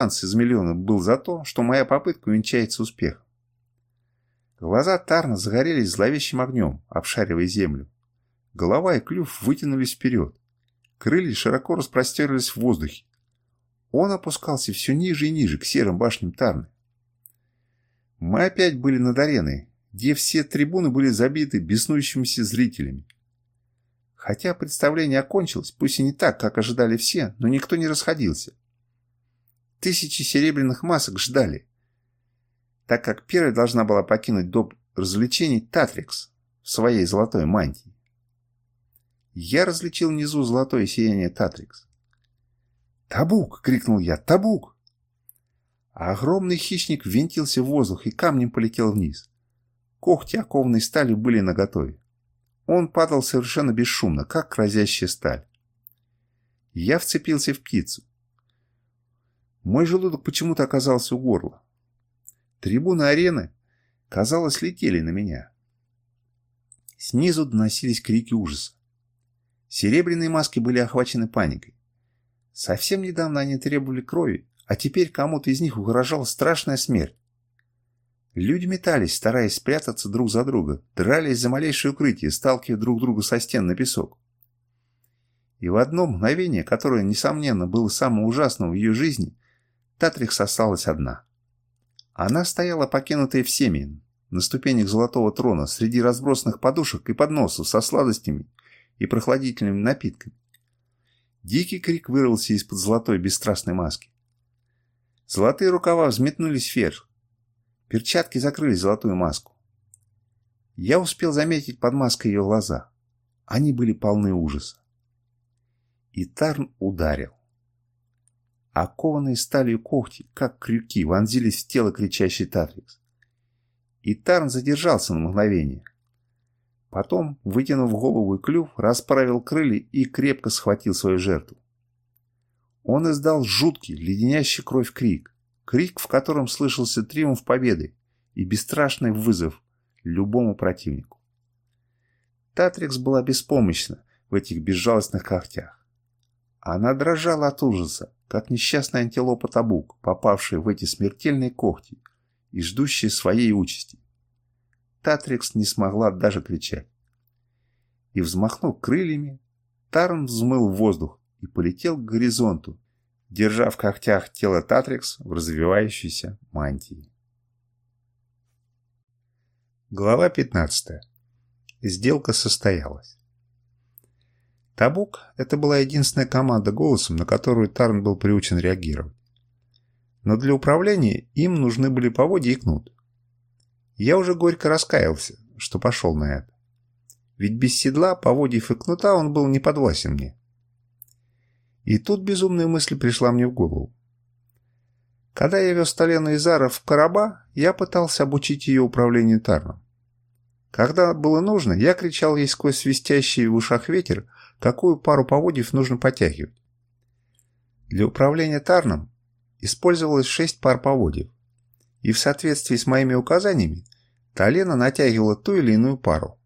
шанс из миллиона был за то, что моя попытка увенчается успехом. Глаза Тарна загорелись зловещим огнем, обшаривая землю. Голова и клюв вытянулись вперед. Крылья широко распростерлись в воздухе. Он опускался все ниже и ниже, к серым башням Тарны. Мы опять были над ареной, где все трибуны были забиты беснующимися зрителями. Хотя представление окончилось, пусть и не так, как ожидали все, но никто не расходился. Тысячи серебряных масок ждали, так как первой должна была покинуть дом развлечений Татрикс в своей золотой мантии. Я различил внизу золотое сияние Татрикс. «Табук!» — крикнул я. «Табук!» А огромный хищник винтился в воздух и камнем полетел вниз. Когти, окованной стали, были наготове. Он падал совершенно бесшумно, как разящая сталь. Я вцепился в птицу. Мой желудок почему-то оказался у горла. Трибуны арены, казалось, летели на меня. Снизу доносились крики ужаса. Серебряные маски были охвачены паникой. Совсем недавно они требовали крови, а теперь кому-то из них угрожала страшная смерть. Люди метались, стараясь спрятаться друг за друга, дрались за малейшее укрытие, сталкивая друг друга со стен на песок. И в одно мгновение, которое, несомненно, было самым ужасным в ее жизни, Татрикс осталась одна. Она стояла покинутая всеми, на ступенях золотого трона, среди разбросанных подушек и подносов со сладостями и прохладительными напитками. Дикий крик вырвался из-под золотой бесстрастной маски. Золотые рукава взметнулись вверх. Перчатки закрыли золотую маску. Я успел заметить под маской ее глаза. Они были полны ужаса. И Тарн ударил. Окованные сталью когти, как крюки, вонзились в тело кричащей Татрикс. И Тарн задержался на мгновение. Потом, вытянув голову и клюв, расправил крылья и крепко схватил свою жертву. Он издал жуткий, леденящий кровь крик. Крик, в котором слышался триумф победы и бесстрашный вызов любому противнику. Татрикс была беспомощна в этих безжалостных когтях. Она дрожала от ужаса, как несчастная антилопа табук, попавшая в эти смертельные когти и ждущая своей участи. Татрикс не смогла даже кричать. И, взмахнув крыльями, Тарн взмыл в воздух и полетел к горизонту, держа в когтях тело Татрикс в развивающейся мантии. Глава 15. Сделка состоялась. Табук – это была единственная команда голосом, на которую Тарн был приучен реагировать. Но для управления им нужны были поводья и кнут. Я уже горько раскаялся, что пошел на это. Ведь без седла, поводьев и кнута он был не подвластен мне. И тут безумная мысль пришла мне в голову. Когда я вез Талену Изара в Караба, я пытался обучить ее управлению Тарном. Когда было нужно, я кричал ей сквозь свистящий в ушах ветер, какую пару поводьев нужно подтягивать. Для управления Тарном использовалось шесть пар поводьев, и в соответствии с моими указаниями Талена натягивала ту или иную пару.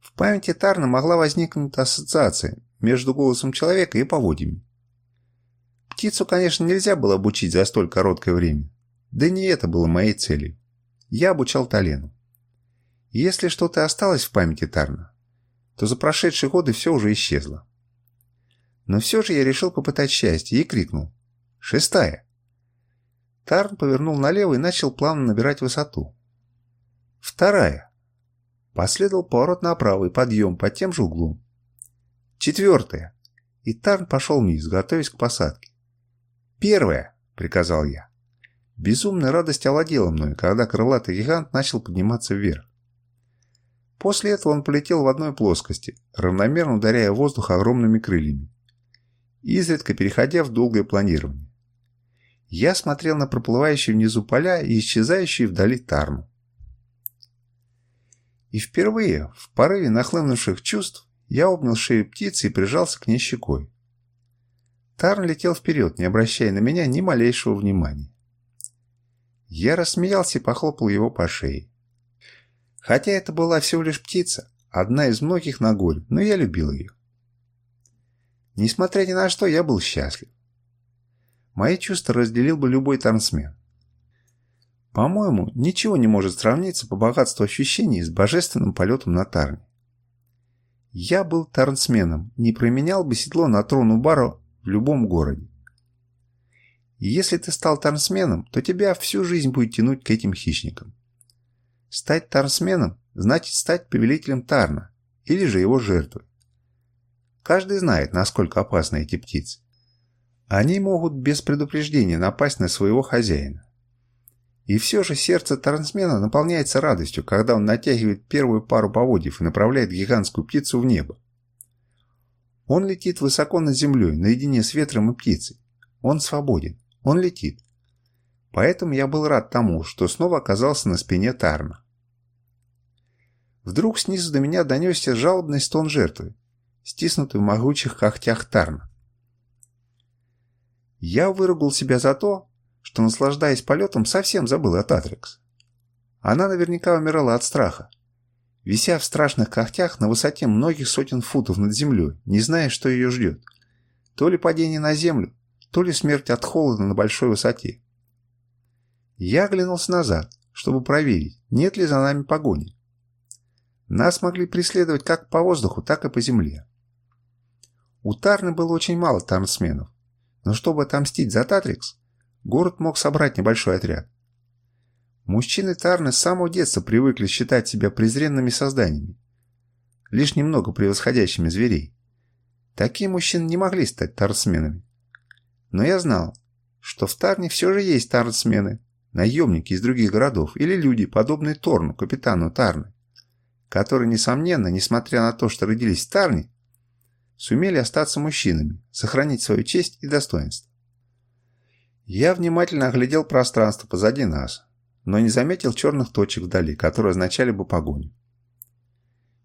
В памяти Тарна могла возникнуть ассоциация между голосом человека и поводьями. Птицу, конечно, нельзя было обучить за столь короткое время, да не это было моей целью. Я обучал Талену. Если что-то осталось в памяти Тарна, то за прошедшие годы все уже исчезло. Но все же я решил попытать счастье и крикнул «Шестая!». Тарн повернул налево и начал плавно набирать высоту. Вторая. Последовал поворот направо и подъем под тем же углом. Четвертая. И Тарн пошел вниз, готовясь к посадке. Первая, приказал я. Безумная радость овладела мной, когда крылатый гигант начал подниматься вверх. После этого он полетел в одной плоскости, равномерно ударяя воздух огромными крыльями, изредка переходя в долгое планирование. Я смотрел на проплывающие внизу поля и исчезающие вдали Тарну. И впервые, в порыве нахлынувших чувств, я обнял шею птицы и прижался к ней щекой. Тарн летел вперед, не обращая на меня ни малейшего внимания. Я рассмеялся и похлопал его по шее. Хотя это была всего лишь птица, одна из многих на горе, но я любил ее. Несмотря ни на что, я был счастлив. мои чувства разделил бы любой трансмен. По-моему, ничего не может сравниться по богатству ощущений с божественным полетом на Тарне. Я был тарнсменом, не променял бы седло на трон у бара в любом городе. И если ты стал тарнсменом, то тебя всю жизнь будет тянуть к этим хищникам. Стать тарнсменом значит стать повелителем Тарна, или же его жертвой. Каждый знает, насколько опасны эти птицы. Они могут без предупреждения напасть на своего хозяина. И все же сердце трансмена наполняется радостью, когда он натягивает первую пару поводьев и направляет гигантскую птицу в небо. Он летит высоко над землей, наедине с ветром и птицей. Он свободен. Он летит. Поэтому я был рад тому, что снова оказался на спине Тарна. Вдруг снизу до меня донесся жалобный стон жертвы, стиснутый в могучих когтях Тарна. Я выругал себя за то, что, наслаждаясь полетом, совсем забыл о Татрикс. Она наверняка умирала от страха, вися в страшных когтях на высоте многих сотен футов над землей, не зная, что ее ждет. То ли падение на землю, то ли смерть от холода на большой высоте. Я оглянулся назад, чтобы проверить, нет ли за нами погони. Нас могли преследовать как по воздуху, так и по земле. У Тарны было очень мало тарнсменов, но чтобы отомстить за Татрикс, город мог собрать небольшой отряд. Мужчины Тарны с самого детства привыкли считать себя презренными созданиями, лишь немного превосходящими зверей. Такие мужчины не могли стать тарсменами. Но я знал, что в Тарне все же есть тарсмены, наемники из других городов или люди, подобные Торну, капитану Тарны, которые, несомненно, несмотря на то, что родились в Тарне, сумели остаться мужчинами, сохранить свою честь и достоинство. Я внимательно оглядел пространство позади нас, но не заметил черных точек вдали, которые означали бы погоню.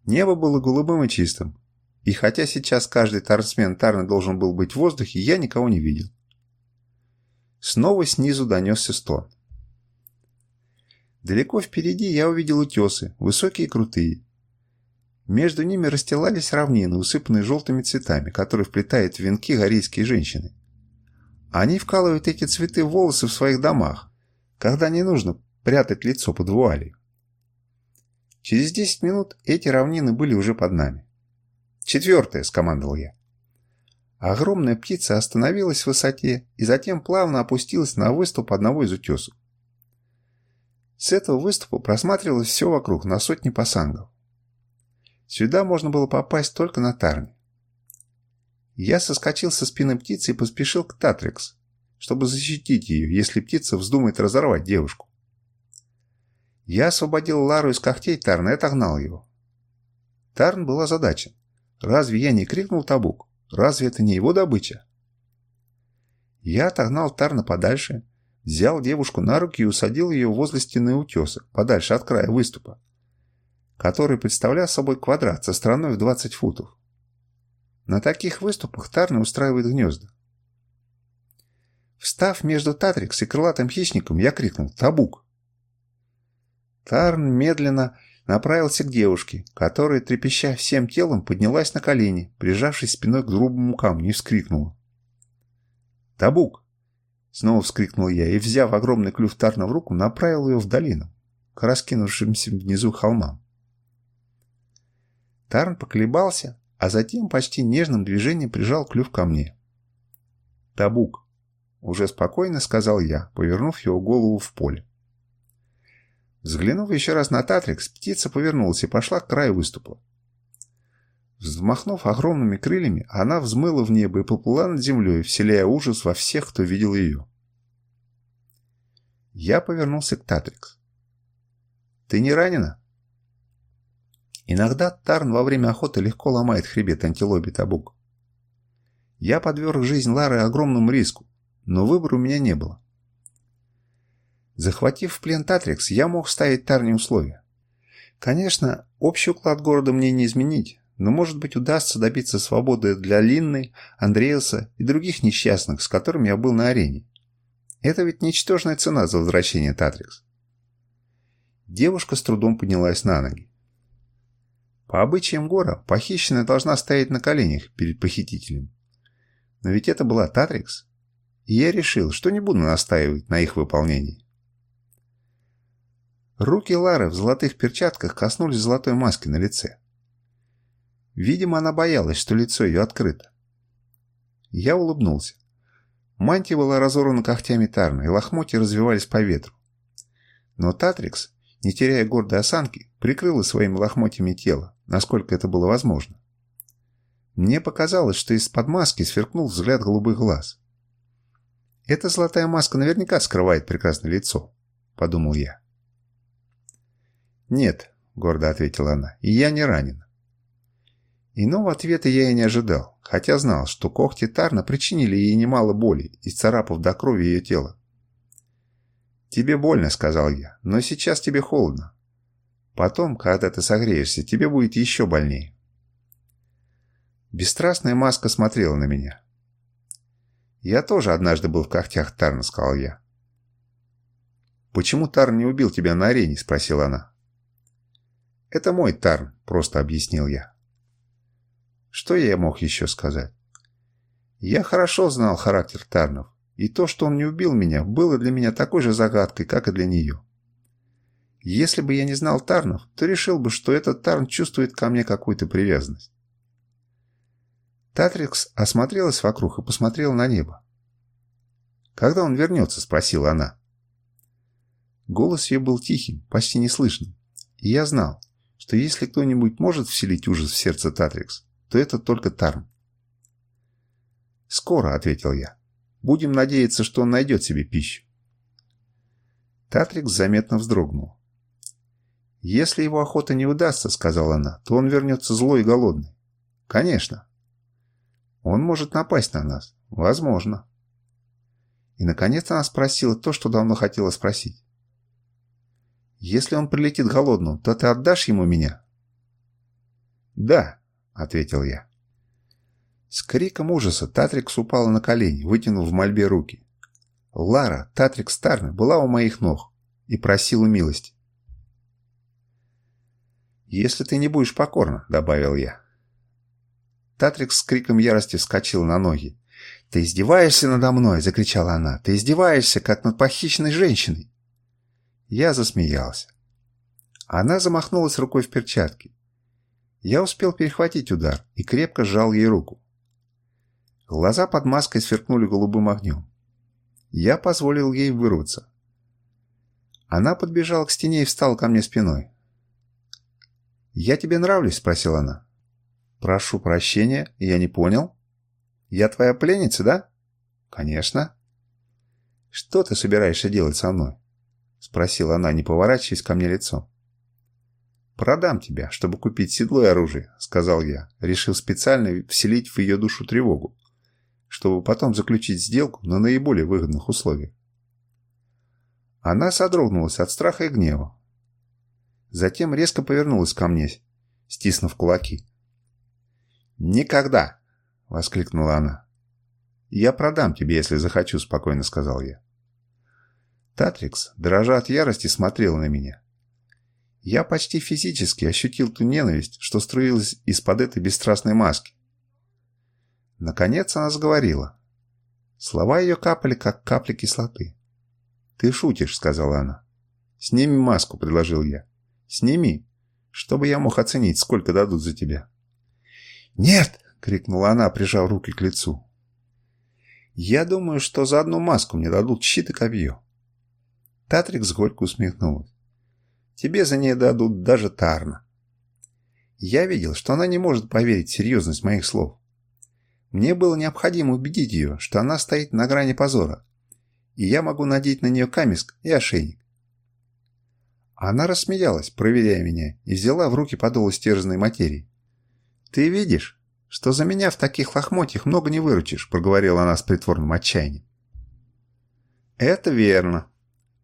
Небо было голубым и чистым, и хотя сейчас каждый тарсмен Тарны должен был быть в воздухе, я никого не видел. Снова снизу донесся стон. Далеко впереди я увидел утесы, высокие и крутые. Между ними расстилались равнины, усыпанные желтыми цветами, которые вплетают в венки горейские женщины. Они вкалывают эти цветы в волосы в своих домах, когда не нужно прятать лицо под вуалью. Через 10 минут эти равнины были уже под нами. «Четвертое!» – скомандовал я. Огромная птица остановилась в высоте и затем плавно опустилась на выступ одного из утесов. С этого выступа просматривалось все вокруг на сотни пасангов. Сюда можно было попасть только на Тарне. Я соскочил со спины птицы и поспешил к Татрикс, чтобы защитить ее, если птица вздумает разорвать девушку. Я освободил Лару из когтей Тарна и отогнал его. Тарн был озадачен. Разве я не крикнул Табук? Разве это не его добыча? Я отогнал Тарна подальше, взял девушку на руки и усадил ее возле стены утеса, подальше от края выступа, который представлял собой квадрат со стороной в 20 футов. На таких выступах тарны устраивают гнезда. Встав между Татрикс и крылатым хищником, я крикнул «Табук!». Тарн медленно направился к девушке, которая, трепеща всем телом, поднялась на колени, прижавшись спиной к грубому камню и вскрикнула. «Табук!» Снова вскрикнул я и, взяв огромный клюв Тарна в руку, направил ее в долину, к раскинувшимся внизу холмам. Тарн поколебался, а затем почти нежным движением прижал клюв ко мне. «Табук», — уже спокойно сказал я, повернув его голову в поле. Взглянув еще раз на Татрикс, птица повернулась и пошла к краю выступа. Взмахнув огромными крыльями, она взмыла в небо и поплыла над землей, вселяя ужас во всех, кто видел ее. Я повернулся к Татрикс. «Ты не ранена?» Иногда Тарн во время охоты легко ломает хребет антилопе табук. Я подверг жизнь Лары огромному риску, но выбора у меня не было. Захватив в плен Татрикс, я мог ставить Тарне условия. Конечно, общий уклад города мне не изменить, но, может быть, удастся добиться свободы для Линны, Андреаса и других несчастных, с которыми я был на арене. Это ведь ничтожная цена за возвращение Татрикс. Девушка с трудом поднялась на ноги. По обычаям Гора, похищенная должна стоять на коленях перед похитителем. Но ведь это была Татрикс. и я решил, что не буду настаивать на их выполнении. Руки Лары в золотых перчатках коснулись золотой маски на лице. Видимо, она боялась, что лицо ее открыто. Я улыбнулся. Мантия была разорвана когтями Тарна, и лохмотья развивались по ветру. Но Татрикс, не теряя гордой осанки, прикрыла своими лохмотьями тело, насколько это было возможно. Мне показалось, что из-под маски сверкнул взгляд голубых глаз. «Эта золотая маска наверняка скрывает прекрасное лицо», — подумал я. «Нет», — гордо ответила она, — «и я не ранен». Иного ответа я и не ожидал, хотя знал, что когти Тарна причинили ей немало боли, исцарапав до крови ее тело. «Тебе больно», — сказал я, — «но сейчас тебе холодно. Потом, когда ты согреешься, тебе будет еще больнее». Бесстрастная маска смотрела на меня. «Я тоже однажды был в когтях Тарна», — сказал я. «Почему Тарн не убил тебя на арене?» — спросила она. «Это мой Тарн», — просто объяснил я. Что я мог еще сказать? Я хорошо знал характер Тарнов, и то, что он не убил меня, было для меня такой же загадкой, как и для нее. Если бы я не знал Тарнов, то решил бы, что этот Тарн чувствует ко мне какую-то привязанность. Татрикс осмотрелась вокруг и посмотрела на небо. «Когда он вернется?» – спросила она. Голос ее был тихим, почти неслышным, и я знал, что если кто-нибудь может вселить ужас в сердце Татрикс, то это только Тарм. «Скоро», — ответил я. «Будем надеяться, что он найдет себе пищу». Татрикс заметно вздрогнул. «Если его охота не удастся, — сказала она, — то он вернется злой и голодный. Конечно. Он может напасть на нас. Возможно». И, наконец, она спросила то, что давно хотела спросить. «Если он прилетит голодным, то ты отдашь ему меня?» «Да», — ответил я. С криком ужаса Татрикс упала на колени, вытянув в мольбе руки. Лара, Татрикс Старна, была у моих ног и просила милости. «Если ты не будешь покорна», — добавил я. Татрикс с криком ярости вскочил на ноги. «Ты издеваешься надо мной!» — закричала она. «Ты издеваешься, как над похищенной женщиной!» Я засмеялся. Она замахнулась рукой в перчатке. Я успел перехватить удар и крепко сжал ей руку. Глаза под маской сверкнули голубым огнем. Я позволил ей вырваться. Она подбежала к стене и встала ко мне спиной. «Я тебе нравлюсь?» — спросила она. «Прошу прощения, я не понял. Я твоя пленница, да?» «Конечно». «Что ты собираешься делать со мной?» — спросила она, не поворачиваясь ко мне лицом. «Продам тебя, чтобы купить седло и оружие», — сказал я, решив специально вселить в ее душу тревогу, чтобы потом заключить сделку на наиболее выгодных условиях. Она содрогнулась от страха и гнева. Затем резко повернулась ко мне, стиснув кулаки. «Никогда!» — воскликнула она. «Я продам тебе, если захочу», — спокойно сказал я. Татрикс, дрожа от ярости, смотрел на меня. Я почти физически ощутил ту ненависть, что струилась из-под этой бесстрастной маски. Наконец она заговорила. Слова ее капали, как капли кислоты. «Ты шутишь», — сказала она. «Сними маску», — предложил я. «Сними, чтобы я мог оценить, сколько дадут за тебя». «Нет!» — крикнула она, прижав руки к лицу. «Я думаю, что за одну маску мне дадут щит и копье». Татрикс горько усмехнулась. «Тебе за ней дадут даже Тарна». Я видел, что она не может поверить в серьезность моих слов. Мне было необходимо убедить ее, что она стоит на грани позора, и я могу надеть на нее камиск и ошейник. Она рассмеялась, проверяя меня, и взяла в руки подол истерзанной материи. «Ты видишь, что за меня в таких лохмотьях много не выручишь», проговорила она с притворным отчаянием. «Это верно».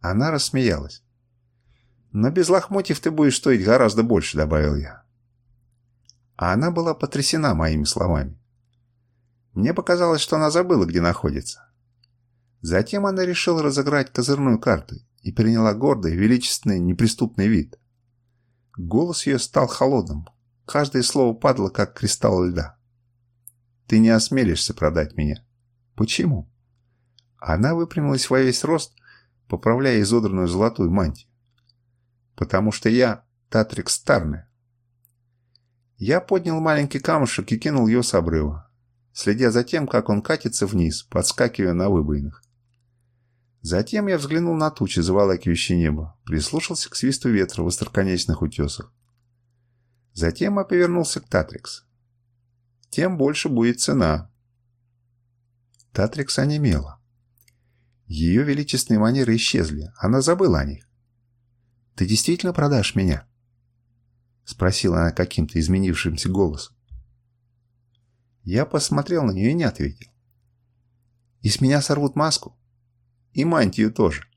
Она рассмеялась. «Но без лохмотьев ты будешь стоить гораздо больше», добавил я. А она была потрясена моими словами. Мне показалось, что она забыла, где находится. Затем она решила разыграть козырную карту и приняла гордый, величественный, неприступный вид. Голос ее стал холодным. Каждое слово падало, как кристалл льда. «Ты не осмелишься продать меня». «Почему?» Она выпрямилась во весь рост, поправляя изодранную золотую мантию. «Потому что я Татрик Старне». Я поднял маленький камушек и кинул ее с обрыва, следя за тем, как он катится вниз, подскакивая на выбоинах. Затем я взглянул на тучи, заволакивающие небо, прислушался к свисту ветра в остроконечных утесах. Затем я повернулся к Татрикс. Тем больше будет цена. Татрикс онемела. Ее величественные манеры исчезли. Она забыла о них. «Ты действительно продашь меня?» Спросила она каким-то изменившимся голосом. Я посмотрел на нее и не ответил. «И с меня сорвут маску?» «И мантию тоже».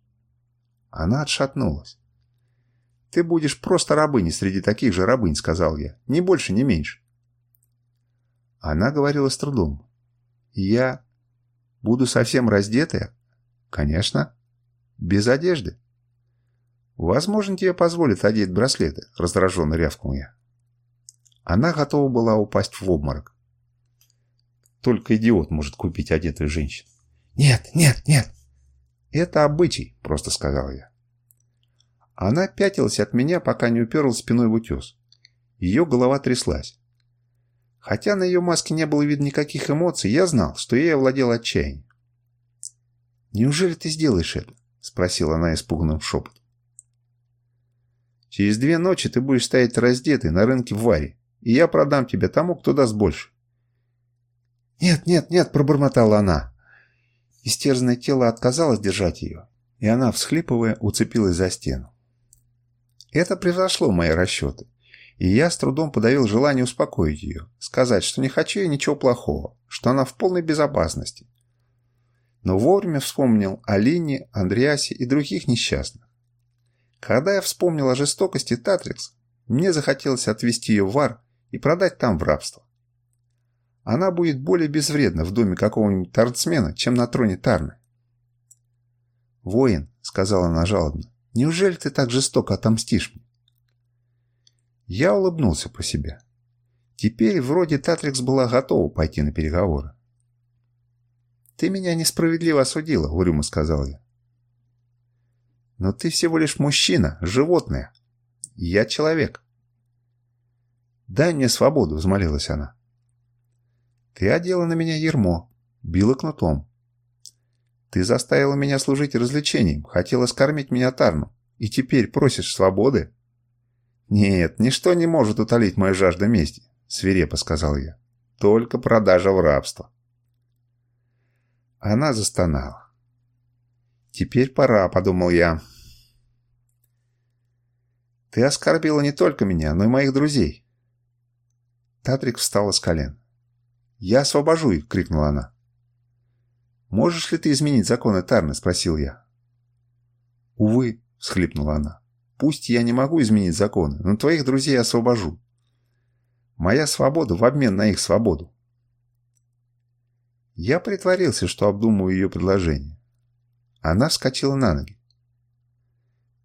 Она отшатнулась. «Ты будешь просто рабыней среди таких же рабынь», — сказал я. «Ни больше, ни меньше». Она говорила с трудом. «Я буду совсем раздетая?» «Конечно. Без одежды». «Возможно, тебе позволят одеть браслеты», — раздраженно рявкнул я. Она готова была упасть в обморок. Только идиот может купить одетую женщину. «Нет, нет, нет!» «Это обычай», — просто сказал я. Она пятилась от меня, пока не уперла спиной в утес. Ее голова тряслась. Хотя на ее маске не было видно никаких эмоций, я знал, что ей овладел отчаяние. «Неужели ты сделаешь это?» — спросила она испуганным шепотом. «Через две ночи ты будешь стоять раздетый на рынке в Варе, и я продам тебя тому, кто даст больше». «Нет, нет, нет!» — пробормотала она. Истерзанное тело отказалось держать ее, и она, всхлипывая, уцепилась за стену. Это превзошло мои расчеты и я с трудом подавил желание успокоить ее, сказать, что не хочу ей ничего плохого, что она в полной безопасности. Но вовремя вспомнил о Лине, Андреасе и других несчастных. Когда я вспомнил о жестокости Татрикс, мне захотелось отвезти ее в Ар и продать там в рабство. Она будет более безвредна в доме какого-нибудь торцмена, чем на троне Тарны. «Воин», — сказала она жалобно, — «неужели ты так жестоко отомстишь мне?» Я улыбнулся про себя. Теперь вроде Татрикс была готова пойти на переговоры. «Ты меня несправедливо осудила», — угрюмо сказал я. «Но ты всего лишь мужчина, животное. Я человек». «Дай мне свободу», — взмолилась она. «Ты одела на меня ермо, била кнутом. Ты заставила меня служить развлечением, хотела скормить меня Тарну, и теперь просишь свободы?» «Нет, ничто не может утолить мою жажду мести», — свирепо сказал я. «Только продажа в рабство». Она застонала. «Теперь пора», — подумал я. «Ты оскорбила не только меня, но и моих друзей». Татрик встала с колен. «Я освобожу их!» — крикнула она. «Можешь ли ты изменить законы Тарны?» — спросил я. «Увы», — всхлипнула она. Пусть я не могу изменить законы, но твоих друзей освобожу. Моя свобода в обмен на их свободу. Я притворился, что обдумываю ее предложение. Она вскочила на ноги.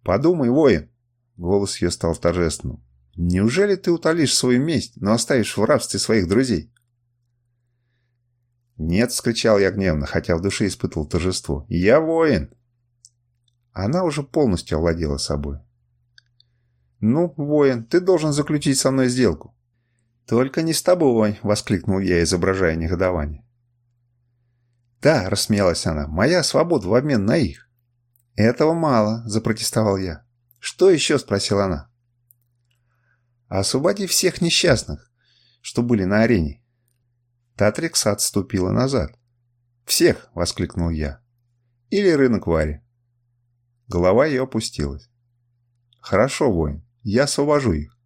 «Подумай, воин!» Голос ее стал торжественным. «Неужели ты утолишь свою месть, но оставишь в рабстве своих друзей?» «Нет!» — скричал я гневно, хотя в душе испытывал торжество. «Я воин!» Она уже полностью овладела собой. «Ну, воин, ты должен заключить со мной сделку». «Только не с тобой!» — воскликнул я, изображая негодование. «Да», — рассмеялась она, — «моя свобода в обмен на их». «Этого мало», — запротестовал я. «Что еще?» — спросила она. «Освободи всех несчастных, что были на арене». Татрикс отступила назад. «Всех!» — воскликнул я. «Или рынок Вари». Голова ее опустилась. «Хорошо, воин. Я освобожу их.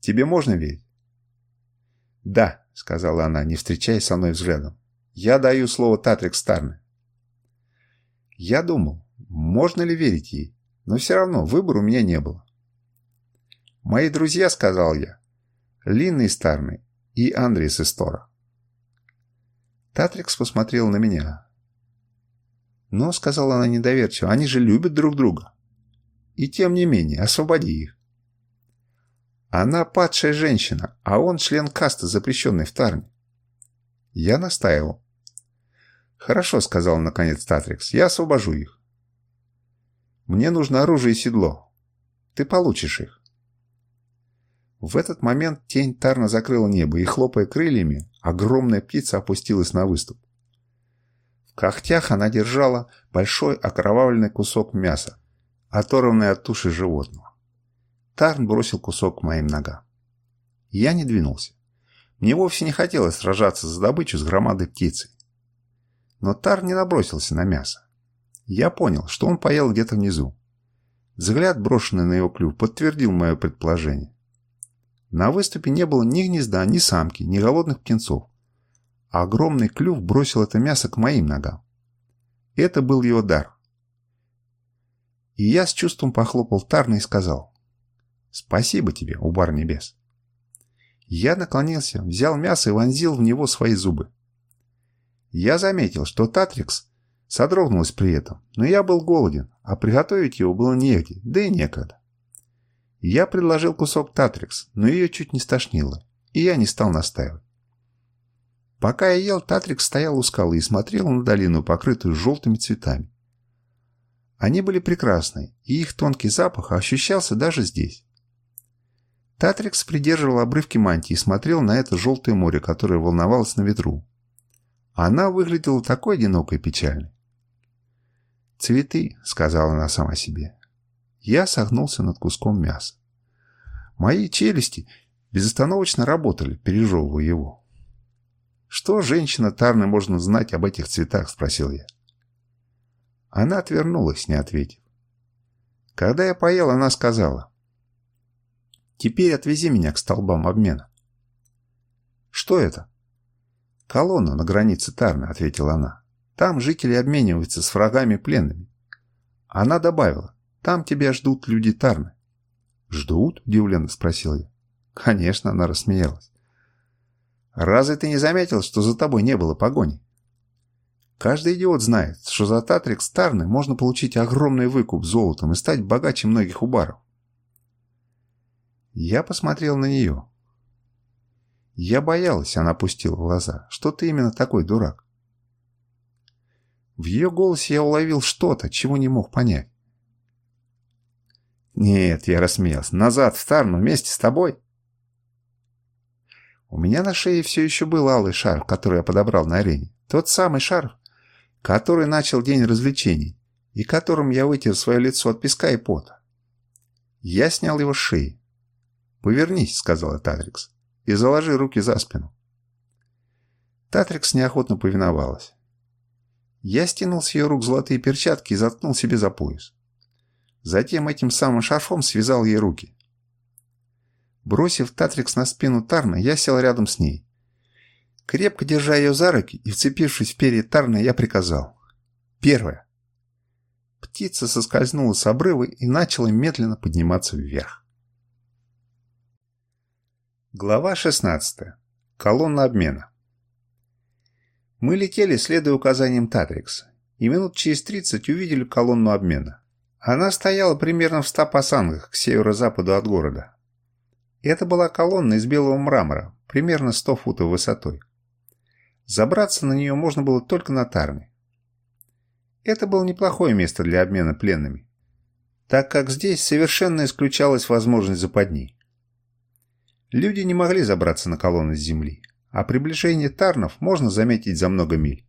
Тебе можно верить? Да, сказала она, не встречаясь со мной взглядом. Я даю слово Татрик Старны. Я думал, можно ли верить ей, но все равно выбора у меня не было. Мои друзья, сказал я, Линна из Старны и Андрей из. Татрикс посмотрел на меня. Но, сказала она недоверчиво, они же любят друг друга. И тем не менее, освободи их. Она падшая женщина, а он член касты, запрещенной в Тарне. Я настаивал. «Хорошо», — сказал наконец Татрикс, — «я освобожу их». «Мне нужно оружие и седло. Ты получишь их». В этот момент тень Тарна закрыла небо, и, хлопая крыльями, огромная птица опустилась на выступ. В когтях она держала большой окровавленный кусок мяса, оторванный от туши животного. Тарн бросил кусок к моим ногам. Я не двинулся. Мне вовсе не хотелось сражаться за добычу с громадой птицы. Но Тар не набросился на мясо. Я понял, что он поел где-то внизу. Взгляд, брошенный на его клюв, подтвердил мое предположение. На выступе не было ни гнезда, ни самки, ни голодных птенцов. А огромный клюв бросил это мясо к моим ногам. Это был его дар. И я с чувством похлопал Тарна и сказал «Спасибо тебе, Убар Небес». Я наклонился, взял мясо и вонзил в него свои зубы. Я заметил, что Татрикс содрогнулась при этом, но я был голоден, а приготовить его было негде, да и некогда. Я предложил кусок Татрикс, но ее чуть не стошнило, и я не стал настаивать. Пока я ел, Татрикс стоял у скалы и смотрел на долину, покрытую желтыми цветами. Они были прекрасны, и их тонкий запах ощущался даже здесь. Татрикс придерживал обрывки мантии и смотрел на это желтое море, которое волновалось на ветру. Она выглядела такой одинокой и печальной. «Цветы», — сказала она сама себе. Я согнулся над куском мяса. Мои челюсти безостановочно работали, пережевывая его. «Что женщина Тарны можно знать об этих цветах?» — спросил я. Она отвернулась, не ответив. Когда я поел, она сказала. «Теперь отвези меня к столбам обмена». «Что это?» «Колонна на границе Тарны», — ответила она. «Там жители обмениваются с врагами пленными». Она добавила. «Там тебя ждут люди Тарны». «Ждут?» – удивленно спросил я. «Конечно», – она рассмеялась. «Разве ты не заметил, что за тобой не было погони?» Каждый идиот знает, что за Татрикс Тарны можно получить огромный выкуп золотом и стать богаче многих убаров. Я посмотрел на нее. Я боялась, она опустила глаза, что ты именно такой дурак. В ее голосе я уловил что-то, чего не мог понять. «Нет», — я рассмеялся, — «назад, в Тарну, вместе с тобой». У меня на шее все еще был алый шарф, который я подобрал на арене. Тот самый шарф, который начал день развлечений, и которым я вытер свое лицо от песка и пота. Я снял его с шеи. «Повернись», — сказала Татрикс, — «и заложи руки за спину». Татрикс неохотно повиновалась. Я стянул с ее рук золотые перчатки и заткнул себе за пояс. Затем этим самым шарфом связал ей руки. Бросив Татрикс на спину Тарна, я сел рядом с ней. Крепко держа ее за руки и вцепившись в перья Тарна, я приказал. Первое. Птица соскользнула с обрыва и начала медленно подниматься вверх. Глава 16. Колонна обмена. Мы летели, следуя указаниям Татрикса, и минут через 30 увидели колонну обмена. Она стояла примерно в ста пасангах к северо-западу от города. Это была колонна из белого мрамора, примерно 100 футов высотой. Забраться на нее можно было только на Тарме. Это было неплохое место для обмена пленными, так как здесь совершенно исключалась возможность западни. Люди не могли забраться на колонны с земли, а приближение Тарнов можно заметить за много миль.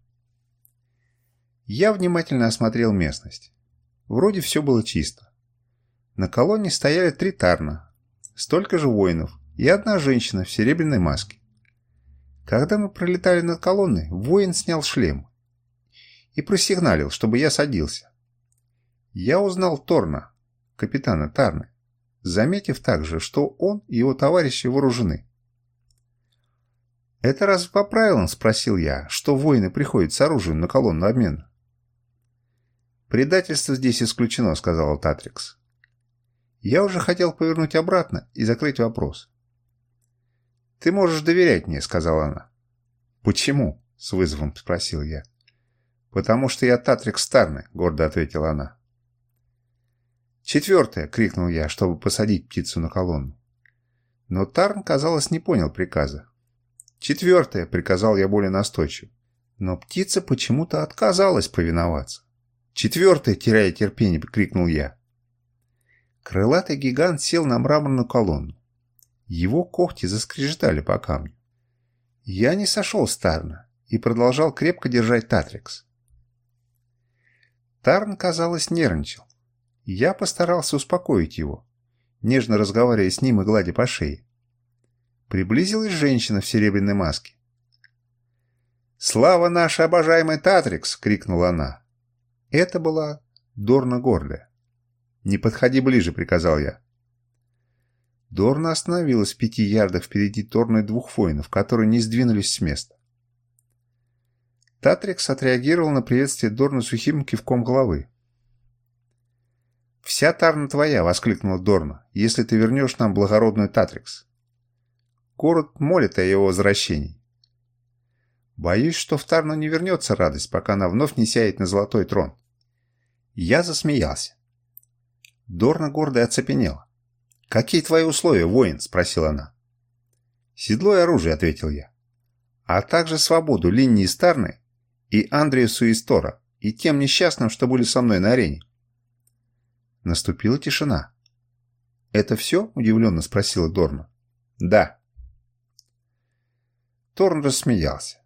Я внимательно осмотрел местность. Вроде все было чисто. На колонне стояли три тарна, столько же воинов и одна женщина в серебряной маске. Когда мы пролетали над колонной, воин снял шлем и просигналил, чтобы я садился. Я узнал Торна, капитана Тарны, заметив также, что он и его товарищи вооружены. «Это разве по правилам?» – спросил я, что воины приходят с оружием на колонну обмена. «Предательство здесь исключено», — сказал Татрикс. Я уже хотел повернуть обратно и закрыть вопрос. «Ты можешь доверять мне», — сказала она. «Почему?» — с вызовом спросил я. «Потому что я Татрикс Старны», — гордо ответила она. «Четвертое!» — крикнул я, чтобы посадить птицу на колонну. Но Тарн, казалось, не понял приказа. «Четвертое!» — приказал я более настойчиво. Но птица почему-то отказалась повиноваться. «Четвертое, теряя терпение!» — крикнул я. Крылатый гигант сел на мраморную колонну. Его когти заскрежетали по камню. Я не сошел с Тарна и продолжал крепко держать Татрикс. Тарн, казалось, нервничал. Я постарался успокоить его, нежно разговаривая с ним и гладя по шее. Приблизилась женщина в серебряной маске. «Слава наша обожаемый Татрикс!» — крикнула она. Это была Дорна Гордая. «Не подходи ближе», — приказал я. Дорна остановилась в пяти ярдах впереди Торны двух воинов, которые не сдвинулись с места. Татрикс отреагировал на приветствие Дорна сухим кивком головы. «Вся Тарна твоя!» — воскликнула Дорна. «Если ты вернешь нам благородную Татрикс!» Город молит о его возвращении. Боюсь, что в Тарну не вернется радость, пока она вновь не сядет на золотой трон. Я засмеялся. Дорна гордо оцепенела. «Какие твои условия, воин?» – спросила она. «Седло и оружие», – ответил я. «А также свободу Линни Старны и Андреасу из Тора, и тем несчастным, что были со мной на арене». Наступила тишина. «Это все?» – удивленно спросила Дорна. «Да». Торн рассмеялся.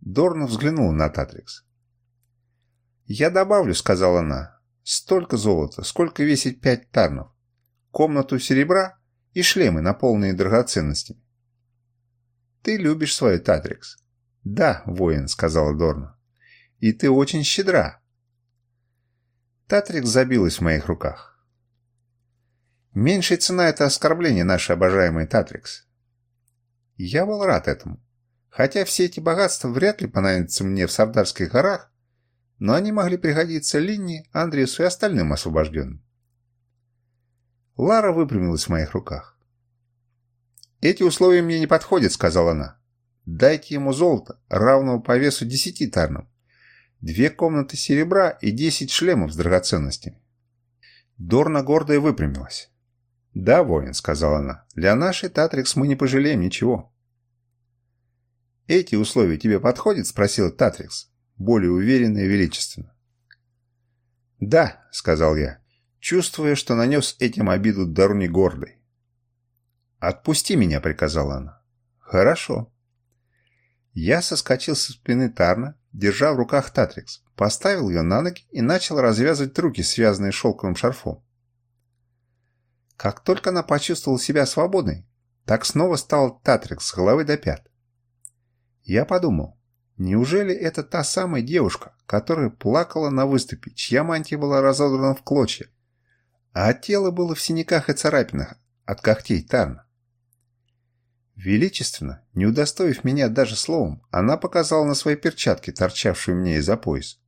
Дорна взглянул на Татрикс. «Я добавлю», — сказала она, — «столько золота, сколько весит пять тарнов, комнату серебра и шлемы, наполненные драгоценностями». «Ты любишь свою Татрикс?» «Да, воин», — сказала Дорна. «И ты очень щедра». Татрикс забилась в моих руках. «Меньшая цена — это оскорбление нашей обожаемой Татрикс». Я был рад этому. Хотя все эти богатства вряд ли понадобятся мне в Сардарских горах, но они могли пригодиться Линне, Андреасу и остальным освобожденным. Лара выпрямилась в моих руках. «Эти условия мне не подходят», — сказала она. «Дайте ему золото, равного по весу десяти тарнам, две комнаты серебра и десять шлемов с драгоценностями». Дорна гордо и выпрямилась. «Да, воин», — сказала она, — «для нашей Татрикс мы не пожалеем ничего». «Эти условия тебе подходят?» – спросил Татрикс, более уверенно и величественно. «Да», – сказал я, чувствуя, что нанес этим обиду Даруни гордой. «Отпусти меня», – приказала она. «Хорошо». Я соскочил со спины Тарна, держа в руках Татрикс, поставил ее на ноги и начал развязывать руки, связанные шелковым шарфом. Как только она почувствовала себя свободной, так снова стал Татрикс с головы до пят. Я подумал, неужели это та самая девушка, которая плакала на выступе, чья мантия была разодрана в клочья, а тело было в синяках и царапинах от когтей Тарна? Величественно, не удостоив меня даже словом, она показала на свои перчатки, торчавшие мне из-за пояса.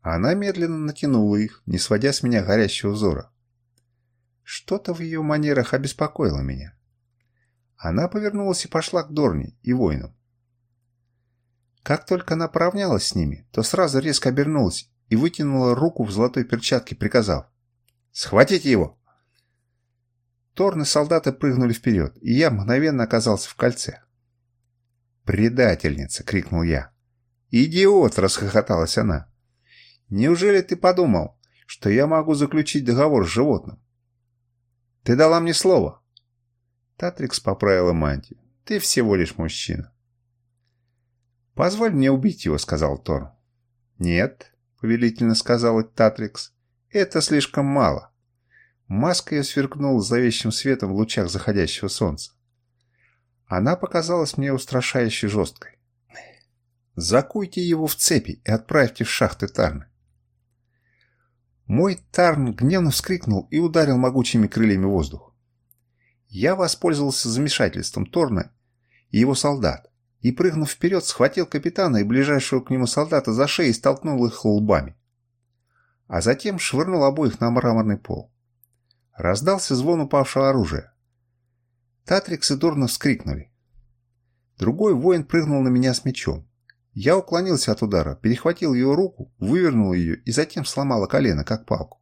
Она медленно натянула их, не сводя с меня горящего взора. Что-то в ее манерах обеспокоило меня. Она повернулась и пошла к Дорне и воинам. Как только она поравнялась с ними, то сразу резко обернулась и вытянула руку в золотой перчатке, приказав «Схватите его!». Торны солдаты прыгнули вперед, и я мгновенно оказался в кольце. «Предательница!» — крикнул я. «Идиот!» — расхохоталась она. «Неужели ты подумал, что я могу заключить договор с животным?» «Ты дала мне слово!» Татрикс поправила мантию. «Ты всего лишь мужчина». «Позволь мне убить его», — сказал Тор. «Нет», — повелительно сказал Татрикс, — «это слишком мало». Маска ее сверкнула зловещим светом в лучах заходящего солнца. Она показалась мне устрашающе жесткой. «Закуйте его в цепи и отправьте в шахты Тарны». Мой Тарн гневно вскрикнул и ударил могучими крыльями воздух. Я воспользовался замешательством Торна и его солдат и, прыгнув вперед, схватил капитана и ближайшего к нему солдата за шею и столкнул их лбами. А затем швырнул обоих на мраморный пол. Раздался звон упавшего оружия. Татрикс и Дорна вскрикнули. Другой воин прыгнул на меня с мечом. Я уклонился от удара, перехватил его руку, вывернул ее и затем сломала колено, как палку.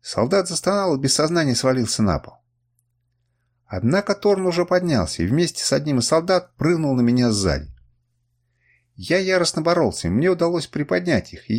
Солдат застонал и без сознания свалился на пол. Однако Торн уже поднялся и вместе с одним из солдат прыгнул на меня сзади. Я яростно боролся, мне удалось приподнять их, и